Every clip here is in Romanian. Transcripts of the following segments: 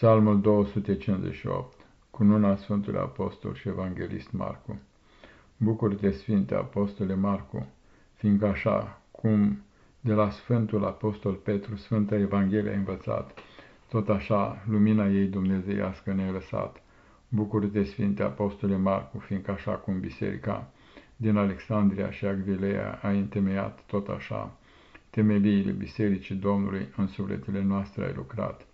Psalmul 258 Cununa Sfântului Apostol și Evanghelist Marcu Bucură-te, Sfinte Apostole Marcu, fiindcă așa cum de la Sfântul Apostol Petru Sfânta Evanghelie a învățat, tot așa lumina ei dumnezeiască ne-a lăsat. Bucură-te, Sfinte Apostole Marcu, fiindcă așa cum biserica din Alexandria și Agvilea a întemeiat, tot așa temeliile Bisericii Domnului în sufletele noastre ai lucrat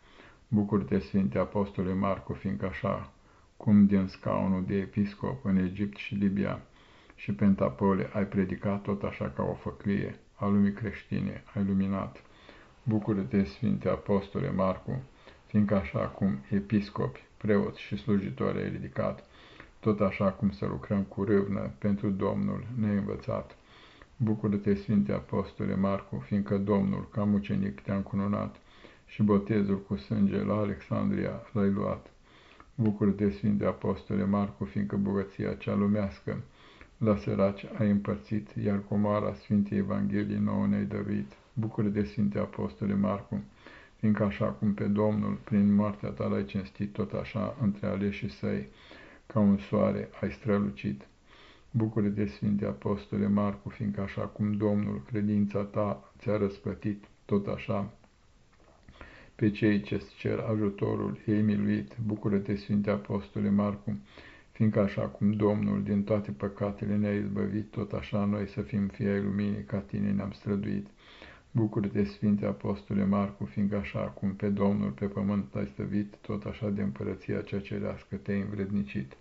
Bucur-te, Sfinte Apostole Marcu, fiindcă așa cum din scaunul de episcop în Egipt și Libia și Pentapole ai predicat tot așa ca o făclie a lumii creștine, ai luminat. Bucură-te, Sfinte Apostole Marcu, fiindcă așa cum episcopi, preoți și slujitori ai ridicat, tot așa cum să lucrăm cu râvnă pentru Domnul neînvățat. Bucură-te, Sfinte Apostole Marcu, fiindcă Domnul, ca mucenic, te-a încununat și botezul cu sânge la Alexandria l-ai luat. Bucură-te, Sfinte Apostole Marcu, fiindcă bogăția cea lumească la săraci ai împărțit, iar comoara Sfintei Evangheliei nouă ne-ai dăruit. Bucură-te, Sfinte Apostole Marcu, fiindcă așa cum pe Domnul, prin moartea ta l-ai cinstit, tot așa între aleșii săi, ca un soare ai strălucit. Bucură-te, Sfinte Apostole Marcu, fiindcă așa cum Domnul credința ta ți-a răsplătit, tot așa pe cei ce-ți cer ajutorul, ei miluit, bucură-te, Sfinte Apostole Marcu, fiindcă așa cum Domnul din toate păcatele ne-a izbăvit, tot așa noi să fim fii ai luminii ca tine ne-am străduit. Bucură-te, Sfinte Apostole Marcu, fiindcă așa cum pe Domnul pe pământ ai stăvit, tot așa de împărăția cea cerească te-ai învrednicit.